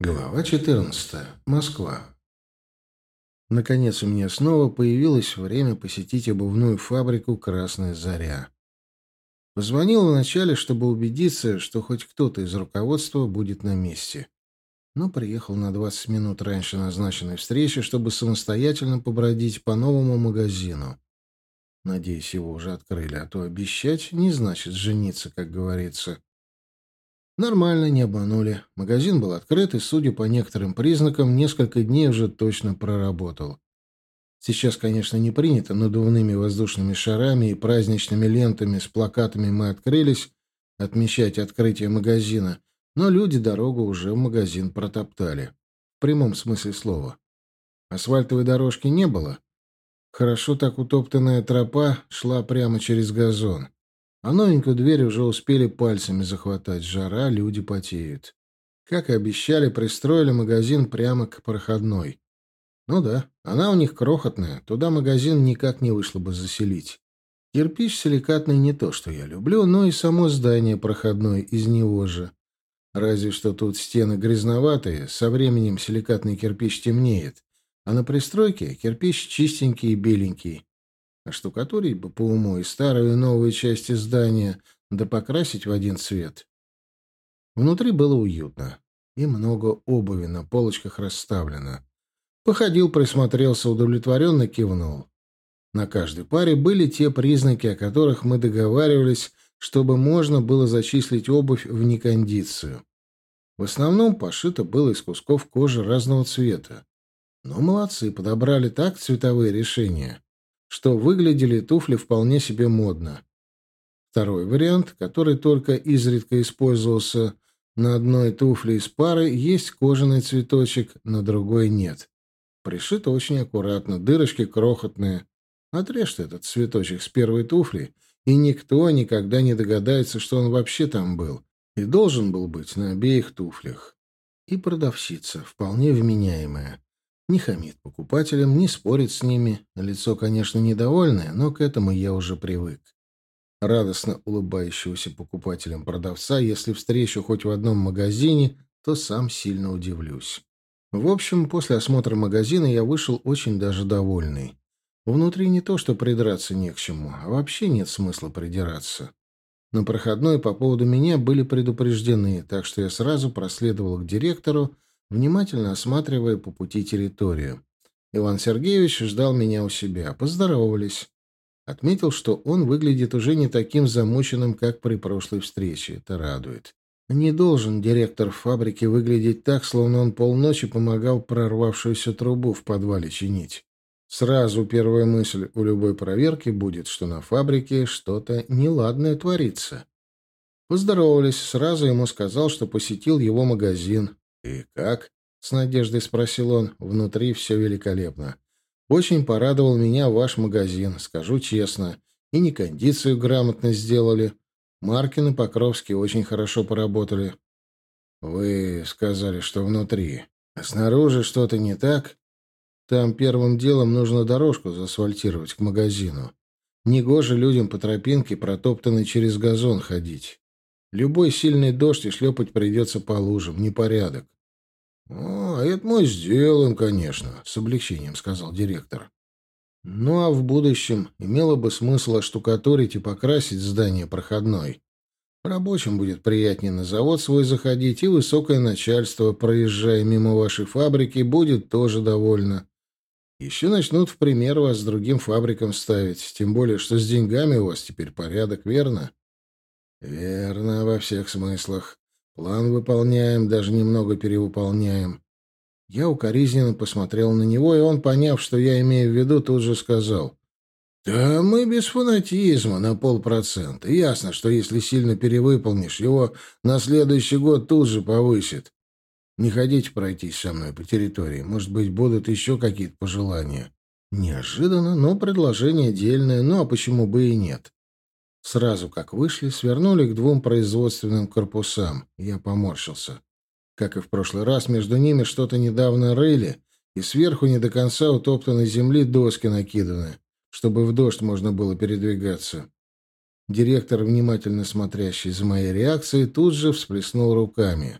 Глава 14. Москва. Наконец у меня снова появилось время посетить обувную фабрику «Красная заря». Позвонил вначале, чтобы убедиться, что хоть кто-то из руководства будет на месте. Но приехал на 20 минут раньше назначенной встречи, чтобы самостоятельно побродить по новому магазину. Надеюсь, его уже открыли, а то обещать не значит жениться, как говорится. Нормально, не обманули. Магазин был открыт и, судя по некоторым признакам, несколько дней уже точно проработал. Сейчас, конечно, не принято надувными воздушными шарами и праздничными лентами с плакатами «Мы открылись» отмечать открытие магазина, но люди дорогу уже в магазин протоптали. В прямом смысле слова. Асфальтовой дорожки не было. Хорошо так утоптанная тропа шла прямо через газон. А новенькую дверь уже успели пальцами захватать. Жара, люди потеют. Как и обещали, пристроили магазин прямо к проходной. Ну да, она у них крохотная, туда магазин никак не вышло бы заселить. Кирпич силикатный не то, что я люблю, но и само здание проходной из него же. Разве что тут стены грязноватые, со временем силикатный кирпич темнеет, а на пристройке кирпич чистенький и беленький. Оштукатурить бы по уму и старую, и новую части здания, да покрасить в один цвет. Внутри было уютно, и много обуви на полочках расставлено. Походил, присмотрелся, удовлетворенно кивнул. На каждой паре были те признаки, о которых мы договаривались, чтобы можно было зачислить обувь в некондицию. В основном пошито было из кусков кожи разного цвета. Но молодцы, подобрали так цветовые решения, что выглядели туфли вполне себе модно. Второй вариант, который только изредка использовался на одной туфле из пары, есть кожаный цветочек, на другой нет. Пришито очень аккуратно, дырочки крохотные. Отрежь ты этот цветочек с первой туфли, и никто никогда не догадается, что он вообще там был, и должен был быть на обеих туфлях. И продавщица, вполне вменяемая. Не хамит покупателям, не спорит с ними. Лицо, конечно, недовольное, но к этому я уже привык. Радостно улыбающегося покупателям продавца, если встречу хоть в одном магазине, то сам сильно удивлюсь. В общем, после осмотра магазина я вышел очень даже довольный. Внутри не то, что придраться не к чему, а вообще нет смысла придираться. На проходной по поводу меня были предупреждены, так что я сразу проследовал к директору, внимательно осматривая по пути территорию. Иван Сергеевич ждал меня у себя. Поздоровались. Отметил, что он выглядит уже не таким замученным, как при прошлой встрече. Это радует. Не должен директор фабрики выглядеть так, словно он полночи помогал прорвавшуюся трубу в подвале чинить. Сразу первая мысль у любой проверки будет, что на фабрике что-то неладное творится. Поздоровались, сразу ему сказал, что посетил его магазин. «И как?» — с надеждой спросил он. «Внутри все великолепно. Очень порадовал меня ваш магазин, скажу честно. И не кондицию грамотно сделали. Маркин и Покровский очень хорошо поработали. Вы сказали, что внутри. А снаружи что-то не так? Там первым делом нужно дорожку заасфальтировать к магазину. Негоже людям по тропинке, протоптанной через газон, ходить. Любой сильный дождь и шлепать придется по лужам. Непорядок. — О, это мы сделаем, конечно, — с облегчением сказал директор. Ну а в будущем имело бы смысл оштукатурить и покрасить здание проходной. Рабочим будет приятнее на завод свой заходить, и высокое начальство, проезжая мимо вашей фабрики, будет тоже довольно. Еще начнут в пример вас с другим фабрикам ставить, тем более, что с деньгами у вас теперь порядок, верно? Верно, во всех смыслах. План выполняем, даже немного перевыполняем. Я укоризненно посмотрел на него, и он, поняв, что я имею в виду, тут же сказал. «Да мы без фанатизма на полпроцента. Ясно, что если сильно перевыполнишь, его на следующий год тут же повысит. Не ходите пройтись со мной по территории. Может быть, будут еще какие-то пожелания». Неожиданно, но предложение дельное, ну а почему бы и нет? Сразу как вышли, свернули к двум производственным корпусам. Я поморщился. Как и в прошлый раз, между ними что-то недавно рыли, и сверху не до конца утоптанной земли доски накиданы, чтобы в дождь можно было передвигаться. Директор, внимательно смотрящий за моей реакцией, тут же всплеснул руками.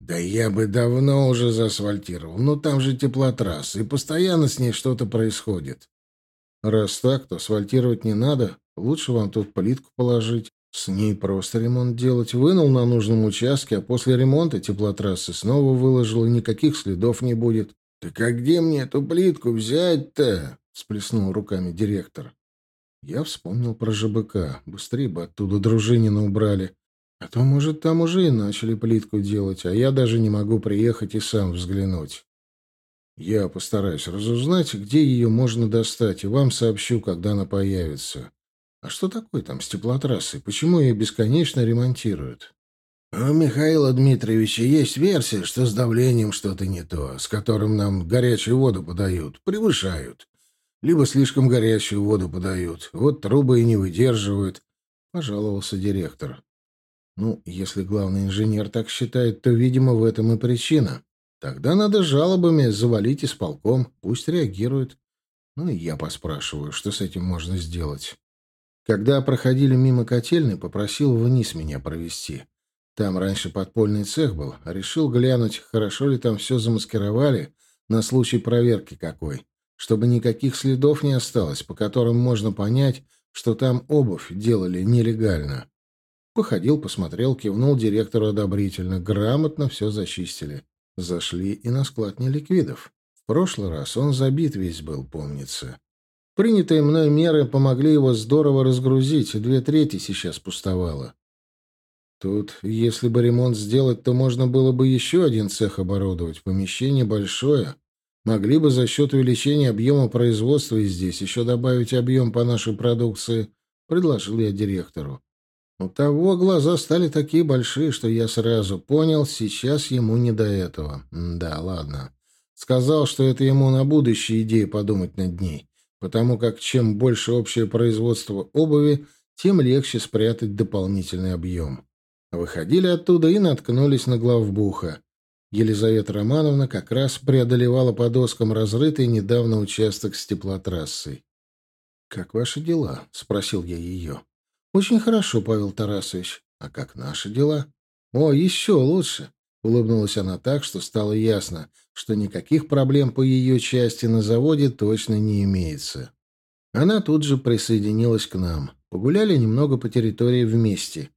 Да я бы давно уже заасфальтировал, но там же теплотрасса, и постоянно с ней что-то происходит. Раз так, то асфальтировать не надо, лучше вам тут плитку положить. С ней просто ремонт делать. Вынул на нужном участке, а после ремонта теплотрассы снова выложил, и никаких следов не будет. «Так а где мне эту плитку взять-то?» — сплеснул руками директор. Я вспомнил про ЖБК. Быстрее бы оттуда дружинина убрали. А то, может, там уже и начали плитку делать, а я даже не могу приехать и сам взглянуть. Я постараюсь разузнать, где ее можно достать, и вам сообщу, когда она появится. А что такое там с теплотрассой? Почему ее бесконечно ремонтируют? У Михаила Дмитриевича есть версия, что с давлением что-то не то, с которым нам горячую воду подают, превышают. Либо слишком горячую воду подают. Вот трубы и не выдерживают, — пожаловался директор. Ну, если главный инженер так считает, то, видимо, в этом и причина. Тогда надо жалобами завалить исполком, пусть реагирует. Ну и я поспрашиваю, что с этим можно сделать. Когда проходили мимо котельной, попросил вниз меня провести. Там раньше подпольный цех был, решил глянуть, хорошо ли там все замаскировали на случай проверки какой, чтобы никаких следов не осталось, по которым можно понять, что там обувь делали нелегально. Походил, посмотрел, кивнул директору одобрительно. Грамотно все зачистили. Зашли и на склад неликвидов. В прошлый раз он забит весь был, помнится. Принятые мной меры помогли его здорово разгрузить, две трети сейчас пустовало. Тут, если бы ремонт сделать, то можно было бы еще один цех оборудовать. Помещение большое. Могли бы за счет увеличения объема производства и здесь еще добавить объем по нашей продукции, предложил я директору. У того глаза стали такие большие, что я сразу понял, сейчас ему не до этого. Да, ладно. Сказал, что это ему на будущее идея подумать над ней, потому как чем больше общее производство обуви, тем легче спрятать дополнительный объем. Выходили оттуда и наткнулись на главбуха. Елизавета Романовна как раз преодолевала по доскам разрытый недавно участок с теплотрассой. «Как ваши дела?» — спросил я ее. «Очень хорошо, Павел Тарасович. А как наши дела?» «О, еще лучше!» — улыбнулась она так, что стало ясно, что никаких проблем по ее части на заводе точно не имеется. Она тут же присоединилась к нам. Погуляли немного по территории вместе.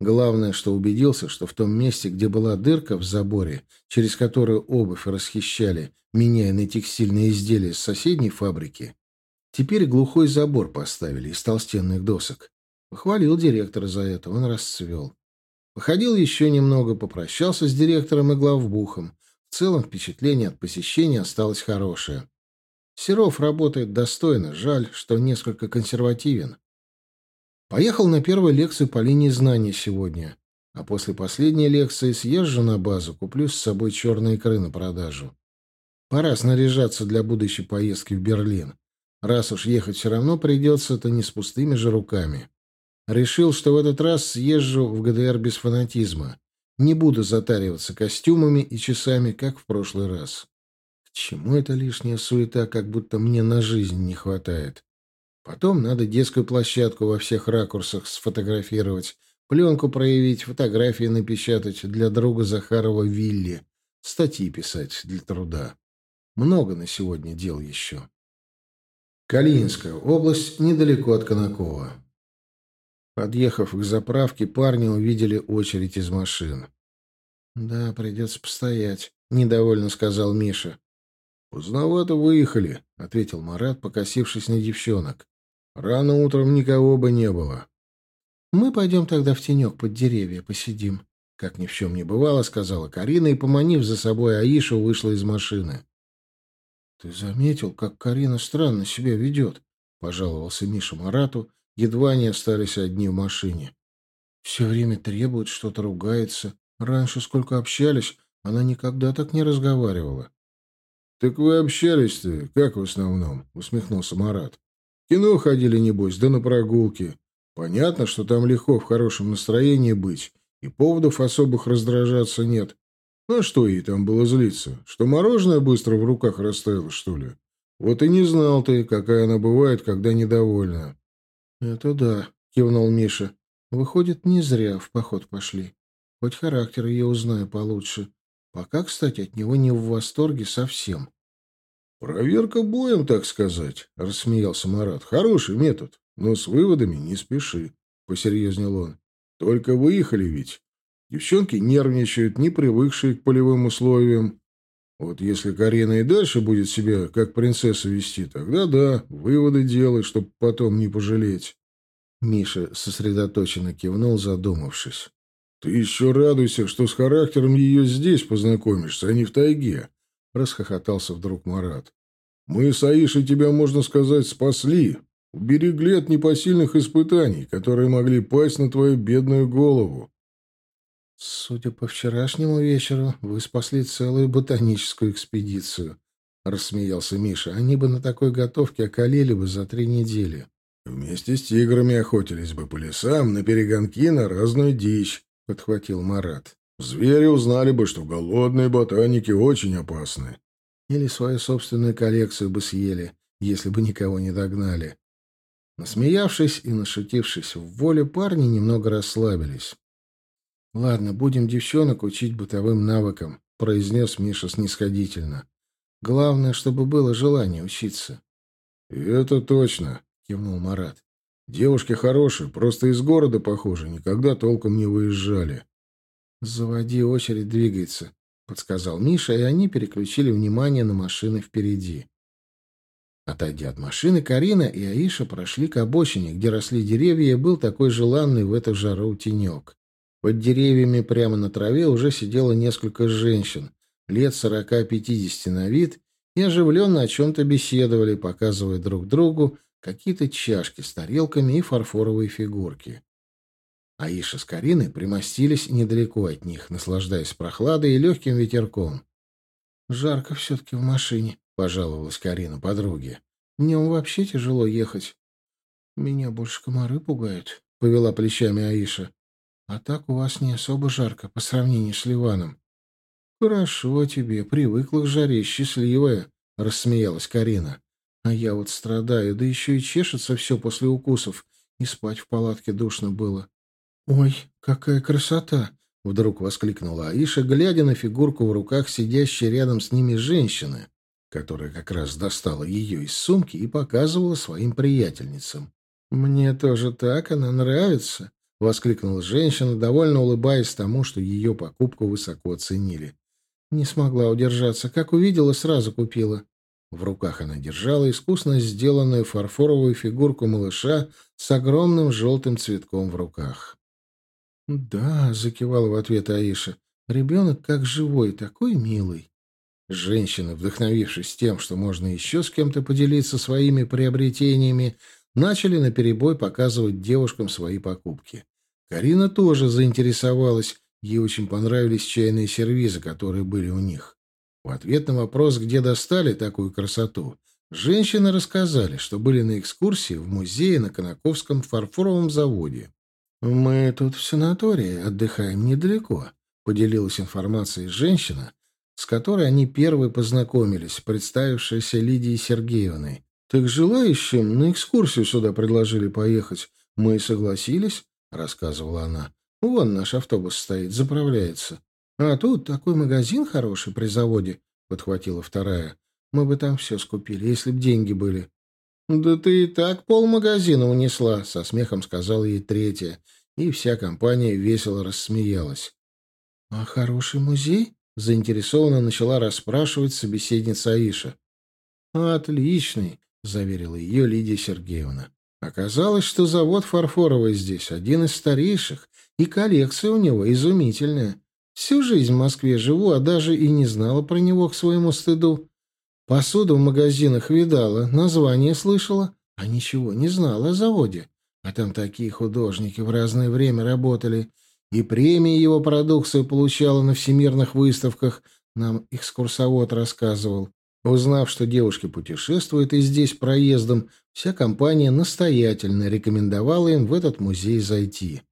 Главное, что убедился, что в том месте, где была дырка в заборе, через которую обувь расхищали, меняя на текстильные изделия с соседней фабрики, теперь глухой забор поставили из толстенных досок. Похвалил директора за это, он расцвел. Походил еще немного, попрощался с директором и главбухом. В целом впечатление от посещения осталось хорошее. Серов работает достойно, жаль, что несколько консервативен. Поехал на первую лекцию по линии знаний сегодня, а после последней лекции съезжу на базу, куплю с собой черные икры на продажу. Пора снаряжаться для будущей поездки в Берлин. Раз уж ехать все равно придется, то не с пустыми же руками. Решил, что в этот раз съезжу в ГДР без фанатизма. Не буду затариваться костюмами и часами, как в прошлый раз. К чему эта лишняя суета, как будто мне на жизнь не хватает? Потом надо детскую площадку во всех ракурсах сфотографировать, пленку проявить, фотографии напечатать для друга Захарова Вилли, статьи писать для труда. Много на сегодня дел еще. Калининская область, недалеко от Конакова. Подъехав к заправке, парни увидели очередь из машин. «Да, придется постоять», — недовольно сказал Миша. «Поздновато выехали», — ответил Марат, покосившись на девчонок. «Рано утром никого бы не было». «Мы пойдем тогда в тенек под деревья посидим», — как ни в чем не бывало, сказала Карина и, поманив за собой Аишу, вышла из машины. «Ты заметил, как Карина странно себя ведет?» — пожаловался Миша Марату, Едва не остались одни в машине. Все время требует, что-то ругается. Раньше, сколько общались, она никогда так не разговаривала. — Так вы общались-то, как в основном? — усмехнулся Марат. — Кино ходили, небось, да на прогулки. Понятно, что там легко в хорошем настроении быть, и поводов особых раздражаться нет. Ну а что ей там было злиться? Что мороженое быстро в руках растаяло, что ли? Вот и не знал ты, какая она бывает, когда недовольна. «Это да», — кивнул Миша. «Выходит, не зря в поход пошли. Хоть характер ее узнаю получше. Пока, кстати, от него не в восторге совсем. «Проверка боем, так сказать», — рассмеялся Марат. «Хороший метод, но с выводами не спеши», — посерьезнел он. «Только выехали ведь. Девчонки нервничают, не привыкшие к полевым условиям. Вот если Карина и дальше будет себя как принцесса вести, тогда да, выводы делай, чтобы потом не пожалеть». Миша сосредоточенно кивнул, задумавшись. «Ты еще радуйся, что с характером ее здесь познакомишься, а не в тайге», — расхохотался вдруг Марат. «Мы с Аишей тебя, можно сказать, спасли, уберегли от непосильных испытаний, которые могли пасть на твою бедную голову». «Судя по вчерашнему вечеру, вы спасли целую ботаническую экспедицию», — рассмеялся Миша. «Они бы на такой готовке околели бы за три недели». «Вместе с тиграми охотились бы по лесам на перегонки на разную дичь», — подхватил Марат. «Звери узнали бы, что голодные ботаники очень опасны». Или свою собственную коллекцию бы съели, если бы никого не догнали. Насмеявшись и нашутившись в воле, парни немного расслабились. «Ладно, будем девчонок учить бытовым навыкам», — произнес Миша снисходительно. «Главное, чтобы было желание учиться». «Это точно», — кивнул Марат. Девушки хорошие, просто из города, похоже, никогда толком не выезжали. «Заводи, очередь двигается», — подсказал Миша, и они переключили внимание на машины впереди. Отойдя от машины, Карина и Аиша прошли к обочине, где росли деревья, и был такой желанный в эту жару тенек. Под деревьями прямо на траве уже сидело несколько женщин, лет сорока-пятидесяти на вид, и оживленно о чем-то беседовали, показывая друг другу, какие-то чашки с тарелками и фарфоровые фигурки. Аиша с Кариной примостились недалеко от них, наслаждаясь прохладой и легким ветерком. «Жарко все-таки в машине», — пожаловалась Карина подруге. «Днем вообще тяжело ехать». «Меня больше комары пугают», — повела плечами Аиша. «А так у вас не особо жарко по сравнению с Ливаном». «Хорошо тебе, привыкла к жаре, счастливая», — рассмеялась Карина. А я вот страдаю, да еще и чешется все после укусов, и спать в палатке душно было. «Ой, какая красота!» — вдруг воскликнула Аиша, глядя на фигурку в руках сидящей рядом с ними женщины, которая как раз достала ее из сумки и показывала своим приятельницам. «Мне тоже так она нравится!» — воскликнула женщина, довольно улыбаясь тому, что ее покупку высоко оценили. Не смогла удержаться. Как увидела, сразу купила. В руках она держала искусно сделанную фарфоровую фигурку малыша с огромным желтым цветком в руках. «Да», — закивала в ответ Аиша, — «ребенок как живой, такой милый». Женщины, вдохновившись тем, что можно еще с кем-то поделиться своими приобретениями, начали наперебой показывать девушкам свои покупки. Карина тоже заинтересовалась, ей очень понравились чайные сервизы, которые были у них. В ответ на вопрос, где достали такую красоту, женщины рассказали, что были на экскурсии в музее на Конаковском фарфоровом заводе. «Мы тут в санатории отдыхаем недалеко», — поделилась информацией женщина, с которой они первые познакомились, представившаяся Лидией Сергеевной. «Так желающим на экскурсию сюда предложили поехать. Мы согласились», — рассказывала она. «Вон наш автобус стоит, заправляется. «А тут такой магазин хороший при заводе», — подхватила вторая. «Мы бы там все скупили, если б деньги были». «Да ты и так полмагазина унесла», — со смехом сказала ей третья, и вся компания весело рассмеялась. «А хороший музей?» — заинтересованно начала расспрашивать собеседница Аиша. «Отличный», — заверила ее Лидия Сергеевна. Оказалось, что завод фарфоровый здесь один из старейших, и коллекция у него изумительная. Всю жизнь в Москве живу, а даже и не знала про него к своему стыду. Посуду в магазинах видала, название слышала, а ничего не знала о заводе. А там такие художники в разное время работали. И премии его продукции получала на всемирных выставках, нам экскурсовод рассказывал. Узнав, что девушки путешествуют и здесь проездом, вся компания настоятельно рекомендовала им в этот музей зайти.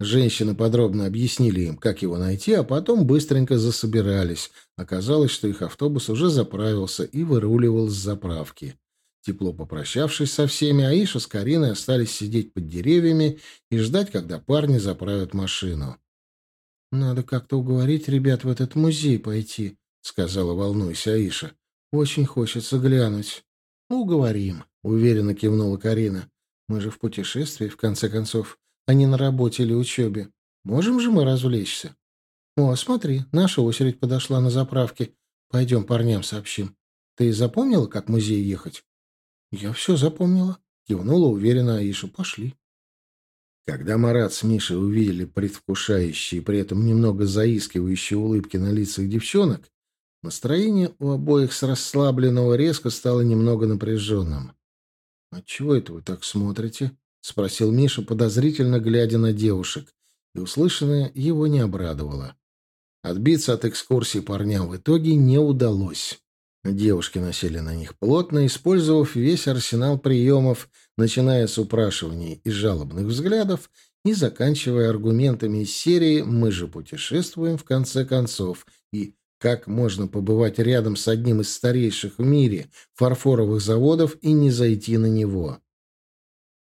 Женщины подробно объяснили им, как его найти, а потом быстренько засобирались. Оказалось, что их автобус уже заправился и выруливал с заправки. Тепло попрощавшись со всеми, Аиша с Кариной остались сидеть под деревьями и ждать, когда парни заправят машину. «Надо как-то уговорить ребят в этот музей пойти», — сказала, волнуясь Аиша. «Очень хочется глянуть». «Уговорим», — уверенно кивнула Карина. «Мы же в путешествии, в конце концов, а не на работе или учебе. Можем же мы развлечься?» «О, смотри, наша очередь подошла на заправке. Пойдем парням сообщим. Ты запомнила, как в музей ехать?» «Я все запомнила», — кивнула уверенно Аиша. «Пошли». Когда Марат с Мишей увидели предвкушающие, при этом немного заискивающие улыбки на лицах девчонок, настроение у обоих с расслабленного резко стало немного напряженным. «Отчего это вы так смотрите?» — спросил Миша, подозрительно глядя на девушек, и услышанное его не обрадовало. Отбиться от экскурсии парням в итоге не удалось. Девушки насели на них плотно, использовав весь арсенал приемов, начиная с упрашиваний и жалобных взглядов и заканчивая аргументами из серии «Мы же путешествуем в конце концов» и «Как можно побывать рядом с одним из старейших в мире фарфоровых заводов и не зайти на него?»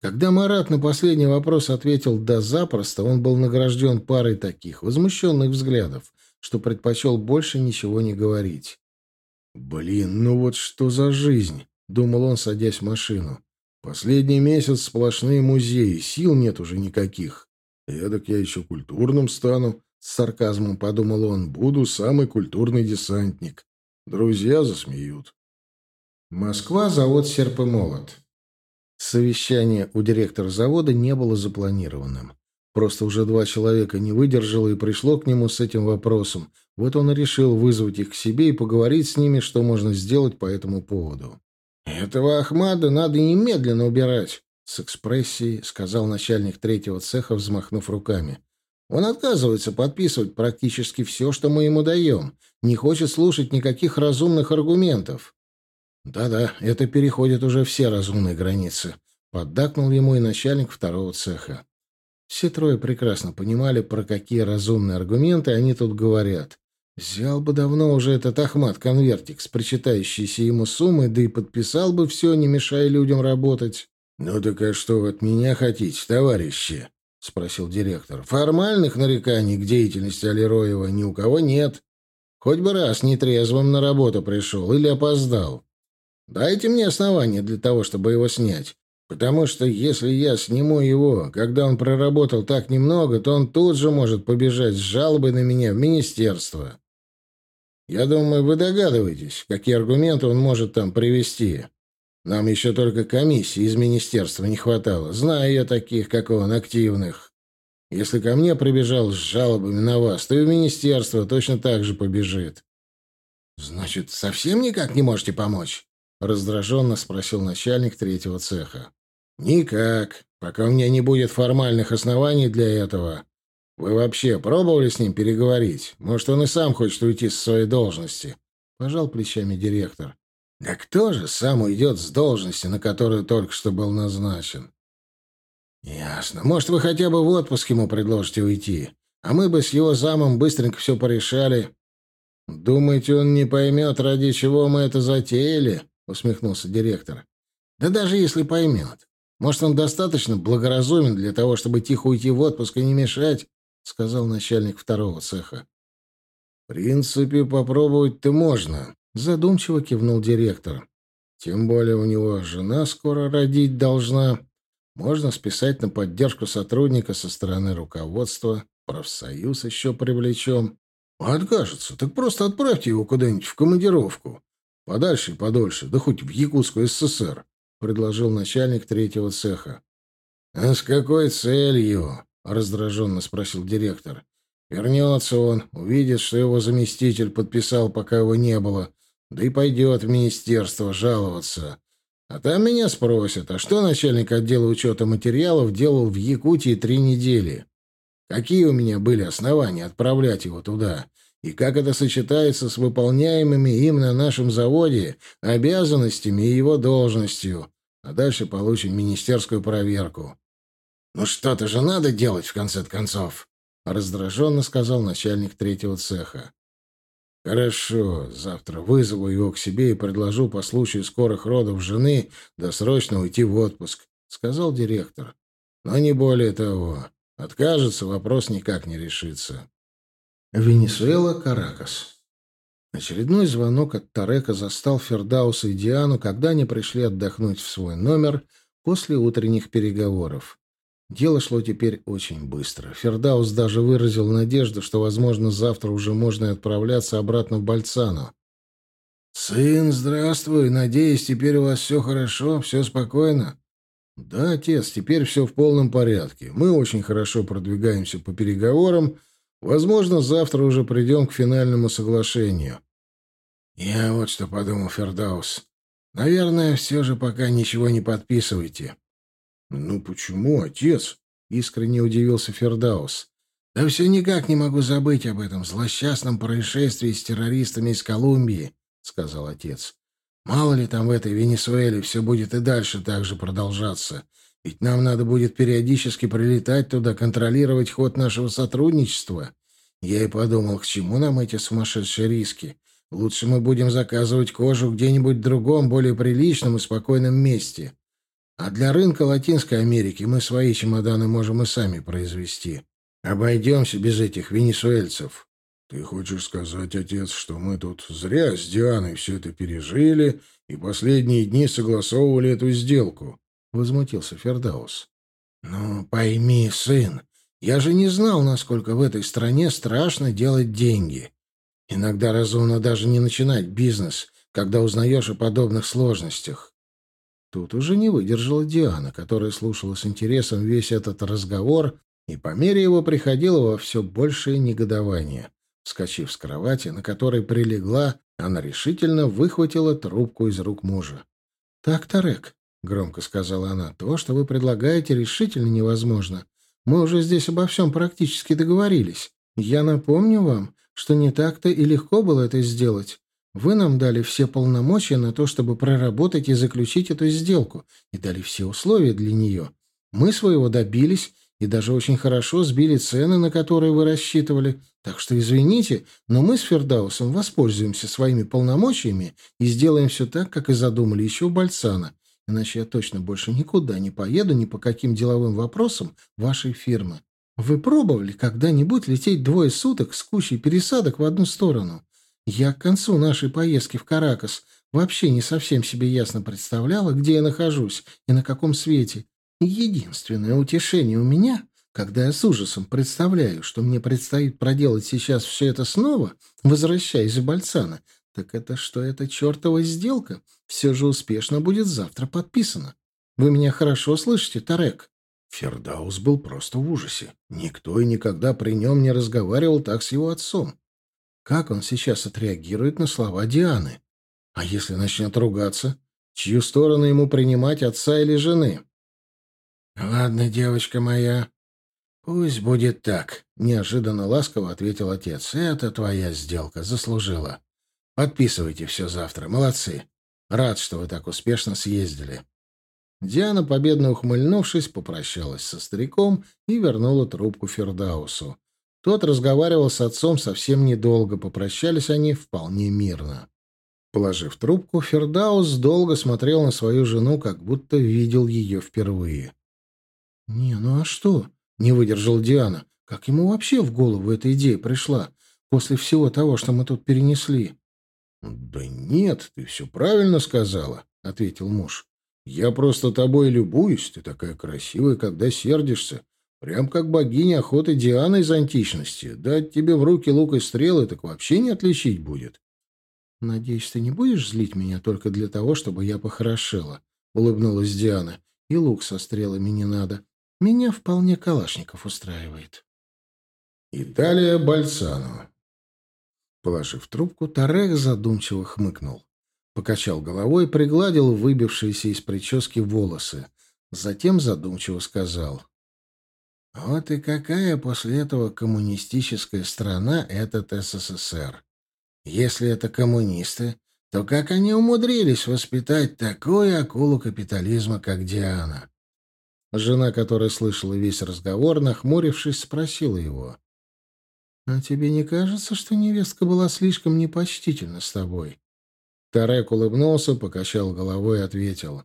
Когда Марат на последний вопрос ответил «да запросто», он был награжден парой таких возмущенных взглядов, что предпочел больше ничего не говорить. «Блин, ну вот что за жизнь?» — думал он, садясь в машину. «Последний месяц сплошные музеи, сил нет уже никаких. Эдак я еще культурным стану», — с сарказмом подумал он. «Буду самый культурный десантник. Друзья засмеют». Москва, завод «Серп и молот». Совещание у директора завода не было запланированным. Просто уже два человека не выдержало и пришло к нему с этим вопросом. Вот он и решил вызвать их к себе и поговорить с ними, что можно сделать по этому поводу. «Этого Ахмада надо немедленно убирать», — с экспрессией сказал начальник третьего цеха, взмахнув руками. «Он отказывается подписывать практически все, что мы ему даем. Не хочет слушать никаких разумных аргументов». «Да-да, это переходит уже все разумные границы», — поддакнул ему и начальник второго цеха. Все трое прекрасно понимали, про какие разумные аргументы они тут говорят. Взял бы давно уже этот Ахмат конвертик с причитающейся ему суммой, да и подписал бы все, не мешая людям работать. — Ну так а что вы от меня хотите, товарищи? — спросил директор. — Формальных нареканий к деятельности Алироева ни у кого нет. Хоть бы раз нетрезвым на работу пришел или опоздал. Дайте мне основания для того, чтобы его снять. Потому что если я сниму его, когда он проработал так немного, то он тут же может побежать с жалобой на меня в министерство. Я думаю, вы догадываетесь, какие аргументы он может там привести. Нам еще только комиссии из министерства не хватало. Знаю я таких, как он, активных. Если ко мне прибежал с жалобами на вас, то и в министерство точно так же побежит. — Значит, совсем никак не можете помочь? — раздраженно спросил начальник третьего цеха. «Никак, пока у меня не будет формальных оснований для этого. Вы вообще пробовали с ним переговорить? Может, он и сам хочет уйти с своей должности?» Пожал плечами директор. «Да кто же сам уйдет с должности, на которую только что был назначен?» «Ясно. Может, вы хотя бы в отпуск ему предложите уйти, а мы бы с его замом быстренько все порешали». «Думаете, он не поймет, ради чего мы это затеяли?» — усмехнулся директор. «Да даже если поймет. Может, он достаточно благоразумен для того, чтобы тихо уйти в отпуск и не мешать?» — сказал начальник второго цеха. «В принципе, попробовать-то можно», — задумчиво кивнул директор. «Тем более у него жена скоро родить должна. Можно списать на поддержку сотрудника со стороны руководства, профсоюз еще привлечем. Откажется, так просто отправьте его куда-нибудь в командировку. Подальше и подольше, да хоть в Якутскую ССР. — предложил начальник третьего цеха. «А с какой целью?» — раздраженно спросил директор. «Вернется он, увидит, что его заместитель подписал, пока его не было, да и пойдет в министерство жаловаться. А там меня спросят, а что начальник отдела учета материалов делал в Якутии три недели? Какие у меня были основания отправлять его туда?» и как это сочетается с выполняемыми им на нашем заводе обязанностями и его должностью. А дальше получим министерскую проверку. «Ну что-то же надо делать, в конце концов», — раздраженно сказал начальник третьего цеха. «Хорошо, завтра вызову его к себе и предложу по случаю скорых родов жены досрочно уйти в отпуск», — сказал директор. «Но не более того. Откажется, вопрос никак не решится». Венесуэла, Каракас. Очередной звонок от Тарека застал Фердауса и Диану, когда они пришли отдохнуть в свой номер после утренних переговоров. Дело шло теперь очень быстро. Фердаус даже выразил надежду, что, возможно, завтра уже можно отправляться обратно в Бальцану. «Сын, здравствуй. Надеюсь, теперь у вас все хорошо, все спокойно?» «Да, отец, теперь все в полном порядке. Мы очень хорошо продвигаемся по переговорам. Возможно, завтра уже придем к финальному соглашению». «Я вот что подумал, Фердаус. Наверное, все же пока ничего не подписывайте». «Ну почему, отец?» — искренне удивился Фердаус. «Да все никак не могу забыть об этом злосчастном происшествии с террористами из Колумбии», — сказал отец. «Мало ли там в этой Венесуэле все будет и дальше так же продолжаться. Ведь нам надо будет периодически прилетать туда, контролировать ход нашего сотрудничества. Я и подумал, к чему нам эти сумасшедшие риски? Лучше мы будем заказывать кожу где-нибудь в другом, более приличном и спокойном месте. А для рынка Латинской Америки мы свои чемоданы можем и сами произвести. Обойдемся без этих венесуэльцев. Ты хочешь сказать, отец, что мы тут зря с Дианой все это пережили и последние дни согласовывали эту сделку? Возмутился Фердаус. Ну, пойми, сын, я же не знал, насколько в этой стране страшно делать деньги. Иногда разумно даже не начинать бизнес, когда узнаешь о подобных сложностях. Тут уже не выдержала Диана, которая слушала с интересом весь этот разговор и по мере его приходила во все большее негодование. Вскочив с кровати, на которой прилегла, она решительно выхватила трубку из рук мужа. «Так, Тарек», — громко сказала она, — «то, что вы предлагаете, решительно невозможно. Мы уже здесь обо всем практически договорились. Я напомню вам, что не так-то и легко было это сделать. Вы нам дали все полномочия на то, чтобы проработать и заключить эту сделку, и дали все условия для нее. Мы своего добились и даже очень хорошо сбили цены, на которые вы рассчитывали. Так что извините, но мы с Фердаусом воспользуемся своими полномочиями и сделаем все так, как и задумали еще у Бальцана. Иначе я точно больше никуда не поеду ни по каким деловым вопросам вашей фирмы. Вы пробовали когда-нибудь лететь двое суток с кучей пересадок в одну сторону? Я к концу нашей поездки в Каракас вообще не совсем себе ясно представляла, где я нахожусь и на каком свете. Единственное утешение у меня, когда я с ужасом представляю, что мне предстоит проделать сейчас все это снова, возвращаясь в Бальцана, так это что эта чертова сделка все же успешно будет завтра подписана. Вы меня хорошо слышите, Тарек?» Фердаус был просто в ужасе. Никто и никогда при нем не разговаривал так с его отцом. Как он сейчас отреагирует на слова Дианы? А если начнет ругаться? Чью сторону ему принимать, отца или жены? «Ладно, девочка моя, пусть будет так», — неожиданно ласково ответил отец. «Это твоя сделка, заслужила. Подписывайте все завтра, молодцы. Рад, что вы так успешно съездили». Диана, победно ухмыльнувшись, попрощалась со стариком и вернула трубку Фердаусу. Тот разговаривал с отцом совсем недолго, попрощались они вполне мирно. Положив трубку, Фердаус долго смотрел на свою жену, как будто видел ее впервые. «Не, ну а что?» — не выдержал Диана. «Как ему вообще в голову эта идея пришла, после всего того, что мы тут перенесли?» «Да нет, ты все правильно сказала», — ответил муж. «Я просто тобой любуюсь, ты такая красивая, когда сердишься. Прям как богиня охоты Диана из античности. Дать тебе в руки лук и стрелы, так вообще не отличить будет. — Надеюсь, ты не будешь злить меня только для того, чтобы я похорошела? — улыбнулась Диана. — И лук со стрелами не надо. Меня вполне Калашников устраивает. Италия Бальсано. Положив трубку, Тарек задумчиво хмыкнул. Покачал головой, пригладил выбившиеся из прически волосы. Затем задумчиво сказал. Вот и какая после этого коммунистическая страна этот СССР? Если это коммунисты, то как они умудрились воспитать такую акулу капитализма, как Диана? Жена, которая слышала весь разговор, нахмурившись, спросила его. «А тебе не кажется, что невестка была слишком непочтительна с тобой?» Тарек улыбнулся, покачал головой и ответил.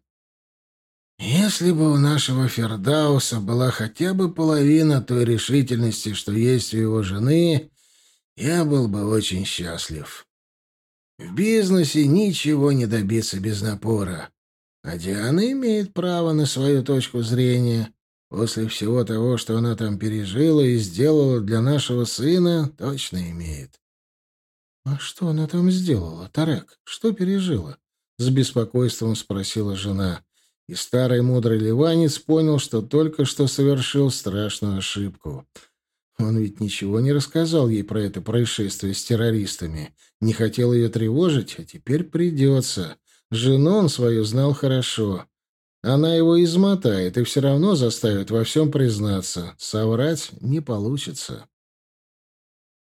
Если бы у нашего Фердауса была хотя бы половина той решительности, что есть у его жены, я был бы очень счастлив. В бизнесе ничего не добиться без напора. А Диана имеет право на свою точку зрения. После всего того, что она там пережила и сделала для нашего сына, точно имеет. — А что она там сделала, Тарек? Что пережила? — с беспокойством спросила жена. И старый мудрый ливанец понял, что только что совершил страшную ошибку. Он ведь ничего не рассказал ей про это происшествие с террористами. Не хотел ее тревожить, а теперь придется. Жену он свою знал хорошо. Она его измотает и все равно заставит во всем признаться. Соврать не получится.